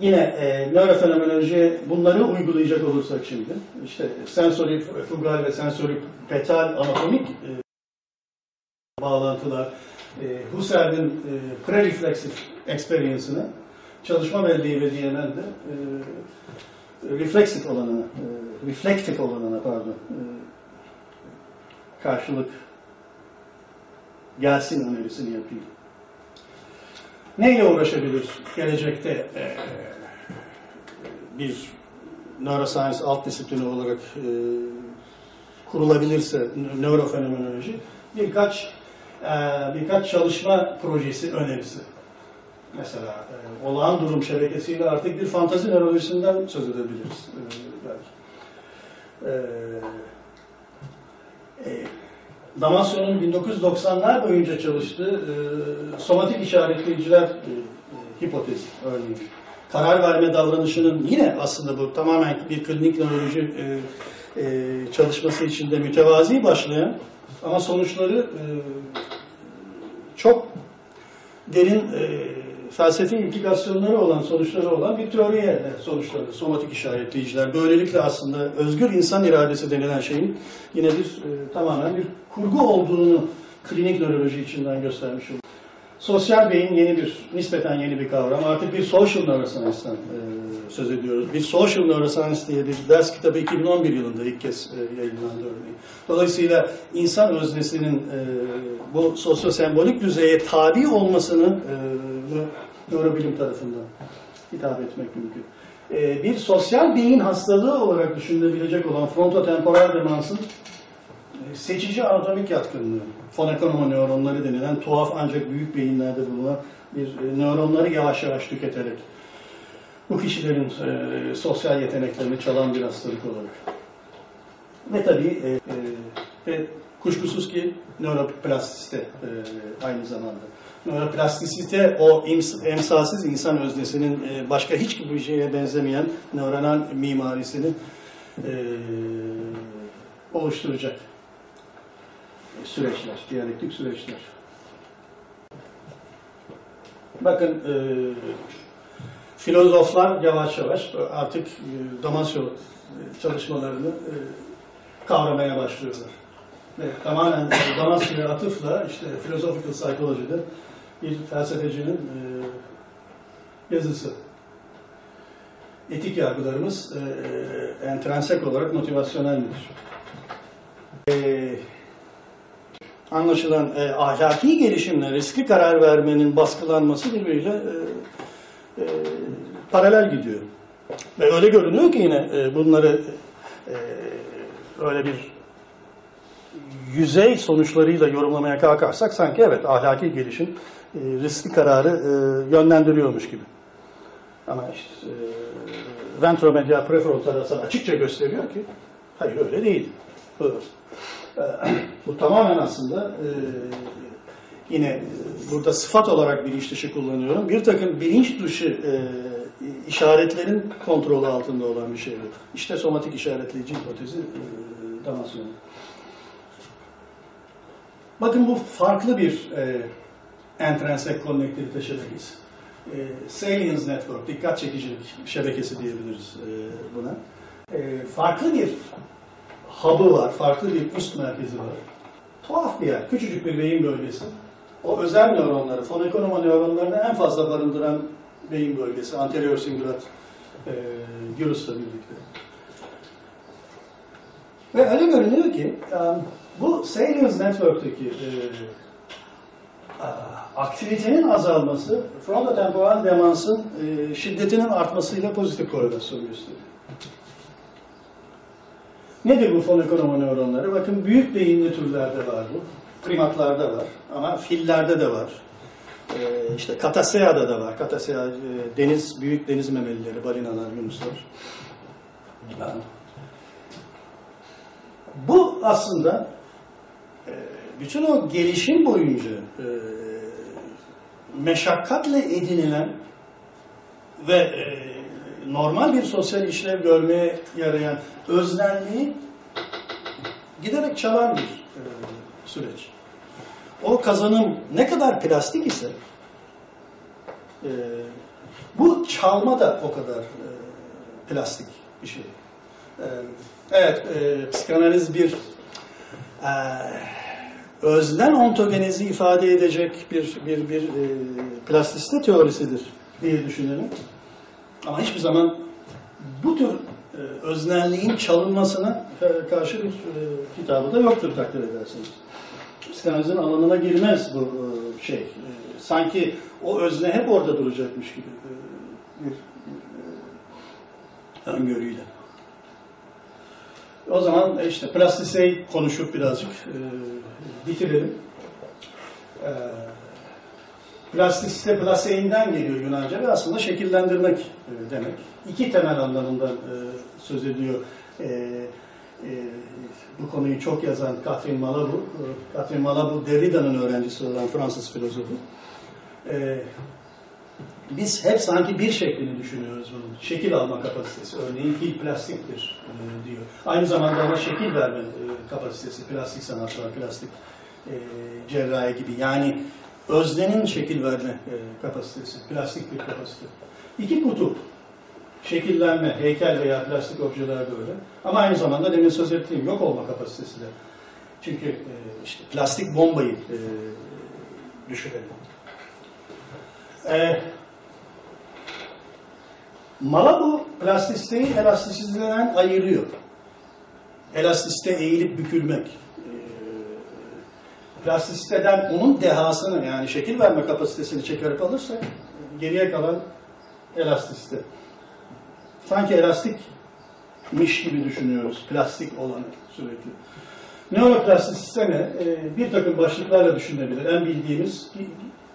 Yine e, nörofenomenoloji bunları uygulayacak olursak şimdi, işte sensori fugal ve sensori petal anatomik e, bağlantılar, e, Husserl'in e, prerefleksif experience'ını çalışma belleği ve DML'de e, refleksif olanına, e, reflektif olanına pardon, e, karşılık gelsin önerisini yapayım. Neyle uğraşabilir gelecekte e, bir neuroscience alt disiplini olarak e, kurulabilirse nörofenomenoloji birkaç e, birkaç çalışma projesi önerisi. Mesela e, olağan durum şebekesiyle artık bir fantazi nörolojisinden söz edebiliriz e, belki. E, e, Damasio'nun 1990'lar boyunca çalıştığı e, somatik işaretleyiciler e, e, hipotezi örneğin. Karar verme davranışının yine aslında bu tamamen bir klinik nöroloji e, e, çalışması içinde mütevazi başlayan ama sonuçları e, çok derin e, felsefi implikasyonları olan, sonuçları olan bir teoriye sonuçları, somatik işaretleyiciler. Böylelikle aslında özgür insan iradesi denilen şeyin yine bir e, tamamen bir kurgu olduğunu klinik nöroloji içinden göstermiş oldu. Sosyal beyin yeni bir, nispeten yeni bir kavram. Artık bir social neuroscience'dan e, söz ediyoruz. Bir social neuroscience diye bir ders kitabı 2011 yılında ilk kez e, yayınlandı örneğin. Dolayısıyla insan öznesinin e, bu sosyosembolik düzeye tabi olmasını e, nörobilim tarafından hitap etmek mümkün. E, bir sosyal beyin hastalığı olarak düşünülebilecek olan frontotemporal demansın e, seçici anatomik yatkınlığı, fonekonoma nöronları denilen tuhaf ancak büyük beyinlerde bulunan bir e, nöronları yavaş yavaş tüketerek bu kişilerin e, sosyal yeteneklerini çalan bir hastalık olarak. Ve tabii e, e, ve kuşkusuz ki nöroplastisite e, aynı zamanda. Nöroplastisite o emsalsiz insan öznesinin e, başka hiçbir şeye benzemeyen nöronal mimarisini e, oluşturacak süreçler, diyalektik süreçler. Bakın e, filozoflar yavaş yavaş artık e, Damasio çalışmalarını e, kavramaya başlıyorlar. Ve tamamen Damasio'ya atıfla işte Philosophical Psychology'de bir felsefecinin e, yazısı. Etik yargılarımız e, entrensek olarak motivasyonel midir? E, anlaşılan e, ahlaki gelişimle riskli karar vermenin baskılanması birbiriyle e, e, paralel gidiyor. Ve öyle görünüyor ki yine e, bunları e, öyle bir yüzey sonuçlarıyla yorumlamaya kalkarsak sanki evet ahlaki gelişim e, riskli kararı e, yönlendiriyormuş gibi. Ama işte e, ventromedial prefrontal tarafından açıkça gösteriyor ki hayır öyle değil. Bu, tamamen aslında yine burada sıfat olarak bilinç dışı kullanıyorum. Bir takım bilinç dışı işaretlerin kontrolü altında olan bir şey bu. İşte somatik işaretleyici hipotezi e. Bakın bu farklı bir e, entrensek konnektivite şebekesi. E, Salience Network, dikkat çekicilik şebekesi diyebiliriz e, buna. E, farklı bir hub'ı var, farklı bir üst merkezi var. Tuhaf bir yer, küçücük bir beyin bölgesi. O özel nöronları, fonekonoma nöronlarını en fazla barındıran beyin bölgesi, anterior singulat e, gyrus'la birlikte. Ve öyle görünüyor ki um, bu Salience Network'teki e, aktivitenin azalması frontotemporal demansın e, şiddetinin artmasıyla pozitif korelasyon gösteriyor. Nedir bu fonekonoma nöronları? Bakın büyük beyinli türlerde var bu. Primatlarda var ama fillerde de var. Ee, işte Katasea'da da var. Katasea e, deniz, büyük deniz memelileri, balinalar, yunuslar. Bu aslında bütün o gelişim boyunca e, meşakkatle edinilen ve e, normal bir sosyal işlev görmeye yarayan özlenliği giderek çalan bir e, süreç. O kazanım ne kadar plastik ise e, bu çalma da o kadar e, plastik bir şey. E, evet, e, psikanaliz bir e, özden ontogenezi ifade edecek bir bir bir e, plastisite teorisidir. diye düşünelim. Ama hiçbir zaman bu tür e, öznelliğin çalınmasına karşı bir e, kitabı da yoktur takdir ederseniz. Psikanalizin alanına girmez bu e, şey. E, sanki o özne hep orada duracakmış gibi e, bir e, öngörüyle. O zaman işte plastiseyi konuşup birazcık e, bitirelim. E, plastisite plaseinden geliyor Yunanca ve aslında şekillendirmek e, demek. İki temel anlamından e, söz ediyor. E, e, bu konuyu çok yazan Catherine Malabou. E, Catherine Malabou Derrida'nın öğrencisi olan Fransız filozofu. E, biz hep sanki bir şeklini düşünüyoruz bunun. Şekil alma kapasitesi. Örneğin fil plastiktir e, diyor. Aynı zamanda ama şekil verme e, kapasitesi. Plastik sanatlar, plastik e, cerrahi gibi. Yani öznenin şekil verme e, kapasitesi. Plastik bir kapasite. İki kutup. Şekillenme, heykel veya plastik objeler de öyle. Ama aynı zamanda demin söz ettiğim yok olma kapasitesi de. Çünkü e, işte plastik bombayı e, düşünelim. E, Malabou plastisteyi elastisiteden ayırıyor. Elastisite eğilip bükülmek. Ee, Plastisiteden onun dehasını yani şekil verme kapasitesini çıkarıp alırsak geriye kalan elastisite. Sanki elastikmiş gibi düşünüyoruz plastik olanı sürekli. Nöroplastisite ne? Ee, bir takım başlıklarla düşünebilir. En bildiğimiz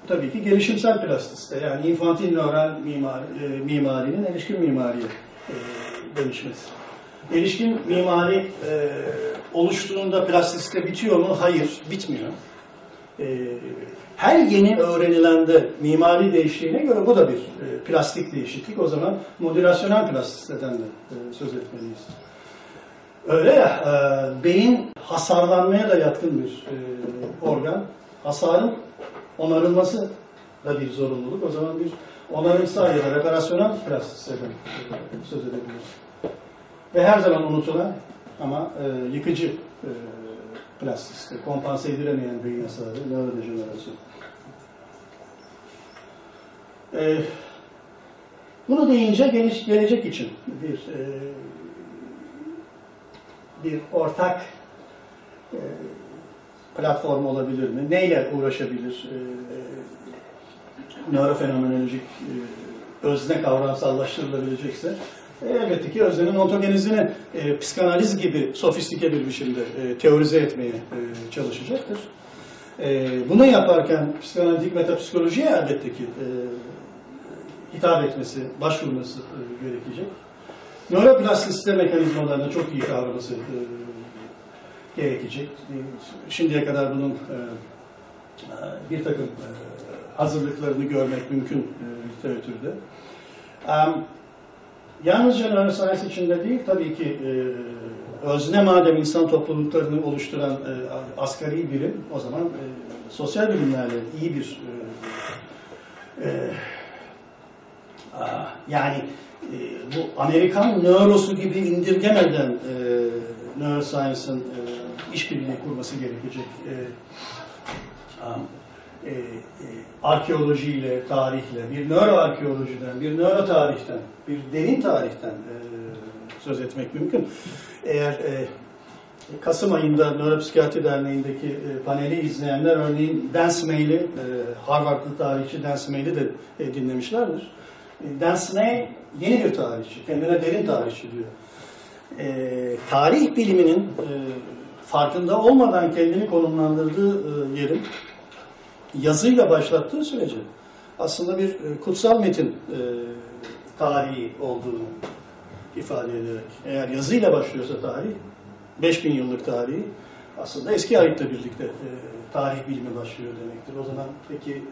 tabii ki gelişimsel plastisite yani infantil nöral mimari, e, mimarinin erişkin mimariye e, dönüşmesi. Erişkin mimari e, oluştuğunda plastisite bitiyor mu? Hayır, bitmiyor. E, her yeni öğrenilende mimari değiştiğine göre bu da bir e, plastik değişiklik. O zaman modülasyonel plastisiteden de e, söz etmeliyiz. Öyle ya, e, beyin hasarlanmaya da yatkın bir e, organ. Hasarın onarılması da bir zorunluluk. O zaman bir onarımsal ya da reparasyonel plastisiteden e, söz edebiliriz. Ve her zaman unutulan ama e, yıkıcı e, plastisite, kompanse edilemeyen beyin hasarı, nörodejenerasyon. E, bunu deyince geliş, gelecek için bir e, bir ortak e, platform olabilir mi? Neyle uğraşabilir? E, nörofenomenolojik e, özne kavramsallaştırılabilecekse e, elbette ki öznenin ontogenizini e, psikanaliz gibi sofistike bir biçimde e, teorize etmeye e, çalışacaktır. E, bunu yaparken psikanalitik metapsikolojiye elbette ki e, hitap etmesi, başvurması e, gerekecek. Nöroplastisite mekanizmalarını çok iyi kavraması e, gerekecek. Şimdiye kadar bunun e, e, bir takım e, hazırlıklarını görmek mümkün literatürde. Yalnızca neuroscience içinde değil, tabii ki özne madem insan topluluklarını oluşturan asgari birim, o zaman sosyal bilimlerle iyi bir e, e, a, yani bu Amerikan nörosu gibi indirgemeden neuroscience'ın işbirliği kurması gerekecek. E, e, e, arkeolojiyle, tarihle, bir nöroarkeolojiden, bir nörotarihten, bir derin tarihten e, söz etmek mümkün. Eğer e, Kasım ayında Nöropsikiyatri Derneği'ndeki e, paneli izleyenler örneğin Dan Smay'li, e, Harvardlı tarihçi Dan Smay'li de e, dinlemişlerdir. E, Dan Smay yeni bir tarihçi, kendine derin tarihçi diyor. E, tarih biliminin e, farkında olmadan kendini konumlandırdığı e, yerin yazıyla başlattığı sürece aslında bir e, kutsal metin e, tarihi olduğunu ifade ederek. Eğer yazıyla başlıyorsa tarih, 5000 yıllık tarihi aslında eski ayetle birlikte tarih bilimi başlıyor demektir. O zaman peki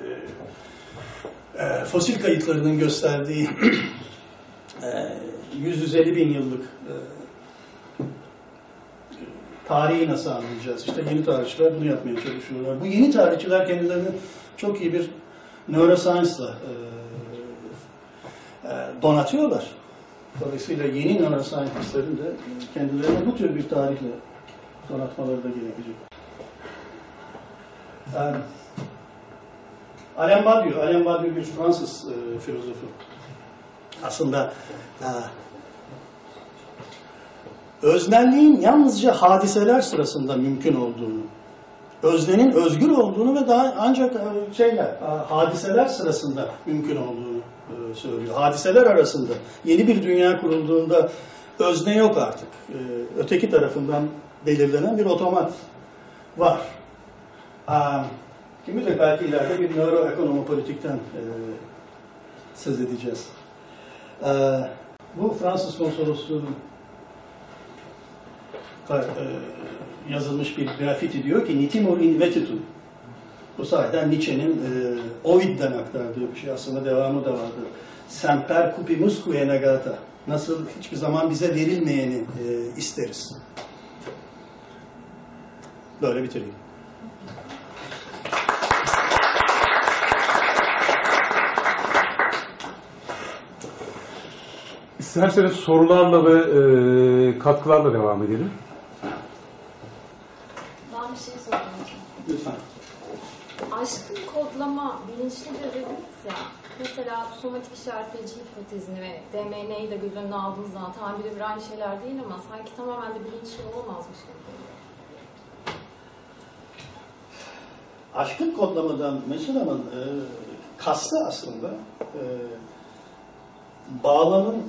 fosil kayıtlarının gösterdiği *clears throat* e, 150 bin yıllık tarihi nasıl anlayacağız? İşte yeni tarihçiler bunu yapmaya çalışıyorlar. Bu yeni tarihçiler kendilerini çok iyi bir neuroscience'la e, e, donatıyorlar. Dolayısıyla yeni neuroscientistlerin de kendilerini bu tür bir tarihle donatmaları da gerekecek. E, Alain Badiou, Alain Badiou bir Fransız e, filozofu. Aslında e, öznelliğin yalnızca hadiseler sırasında mümkün olduğunu, öznenin özgür olduğunu ve daha ancak e, şeyler, e, hadiseler sırasında mümkün olduğunu e, söylüyor. Hadiseler arasında yeni bir dünya kurulduğunda özne yok artık. Öteki tarafından belirlenen bir otomat var. Aa, Kim bilir belki ileride bir nöroekonomi politikten e, söz edeceğiz. Bu Fransız konsolosluğunun ka- e, yazılmış bir grafiti diyor ki Nitimur in vetitum. Bu sayeden Nietzsche'nin e, Ovid'den aktardığı bir şey. Aslında devamı da vardır. Semper cupimusque negata. Nasıl hiçbir zaman bize verilmeyeni e, isteriz. Böyle bitireyim. İsterseniz sorularla ve e, katkılarla devam edelim. Ben bir şey soracağım. Lütfen. Aşkın kodlama bilinçlidir dediniz ya. Mesela somatik işaretleyici hipotezini ve DMN'yi de göz önüne aldığınız zaman tam birebir aynı şeyler değil ama sanki tamamen de bilinçli olamazmış gibi. Aşkın kodlamadan Mesut Hanım'ın e, kastı aslında e, bağlamın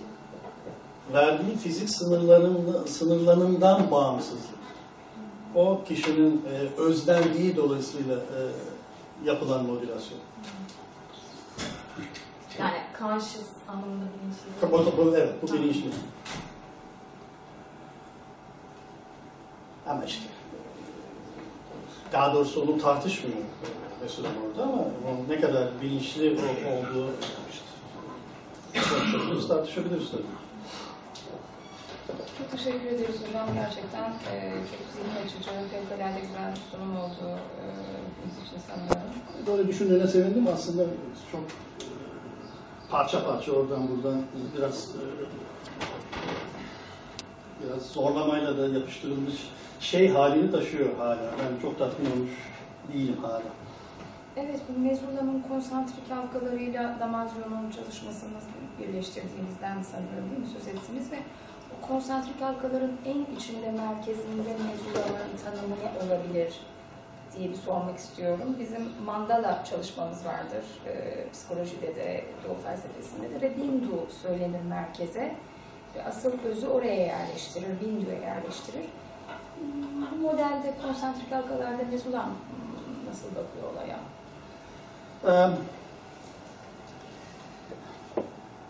verdiği fizik sınırlarının, sınırlarından bağımsızlık. O kişinin e, özlendiği dolayısıyla e, yapılan modülasyon. Yani conscious anlamında bilinçli. Bu, bu, evet, bu bilinçli. Ama işte daha doğrusu onu tartışmıyor Mesut orada ama onun ne kadar bilinçli ol- olduğu işte tartışabiliriz tabii. Çok teşekkür ederiz hocam. Gerçekten e, çok zihin açıcı, fevkalade güzel bir sunum oldu e, biz için sanıyorum. Böyle düşündüğüne sevindim aslında çok e, parça parça oradan buradan biraz e, biraz zorlamayla da yapıştırılmış şey halini taşıyor hala. Ben çok tatmin olmuş değilim hala. Evet, bu Mezula'nın konsantrik halkalarıyla Damazyon'un çalışmasını birleştirdiğinizden sanıyorum değil mi söz ettiniz ve o konsantrik halkaların en içinde, merkezinde Mezula'nın tanımı ne olabilir diye bir sormak istiyorum. Bizim mandala çalışmamız vardır. Ee, psikolojide de, yol felsefesinde de ve Bindu söylenir merkeze. Ve asıl özü oraya yerleştirir, Bindu'ya yerleştirir. Bu modelde konsantrik halkalarda Mezula hmm, nasıl bakıyor olaya? Ee,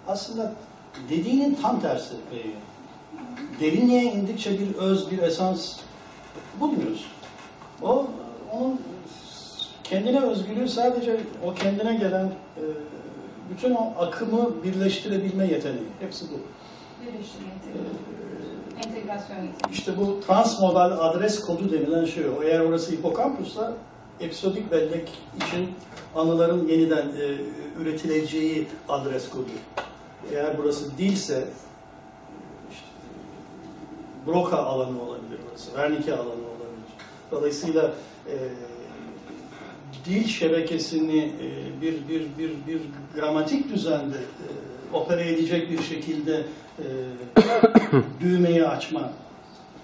aslında dediğinin tam tersi. Ee, derinliğe indikçe bir öz, bir esans bulmuyoruz. O, onun kendine özgürlüğü sadece o kendine gelen e, bütün o akımı birleştirebilme yeteneği. Hepsi bu. Birleştirme Ee, entegrasyon yeteneği. İşte bu transmodal adres kodu denilen şey o. Eğer orası hipokampussa episodik bellek için anıların yeniden e, üretileceği adres kodu. Eğer burası değilse Broca alanı olabilir burası, Wernicke alanı olabilir. Dolayısıyla e, dil şebekesini e, bir bir bir bir gramatik düzende e, opera edecek bir şekilde e, *coughs* düğmeyi açma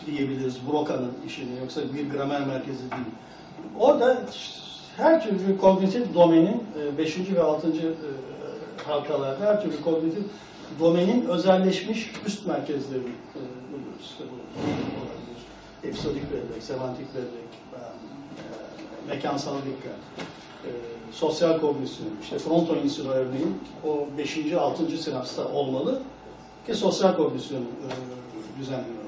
diyebiliriz Broca'nın işini yoksa bir gramer merkezi değil. Orada her türlü kognitif domenin 5. ve 6. halkalarda her türlü kognitif domenin özelleşmiş üst merkezlerini e. İşte bu olabilir. Episodik bellek, semantik bellek, e, mekansal dikkat, e, sosyal kognisyon, işte frontoinsül örneğin o 5. 6. sinapsta olmalı ki sosyal kognisyonu e, düzenliyor.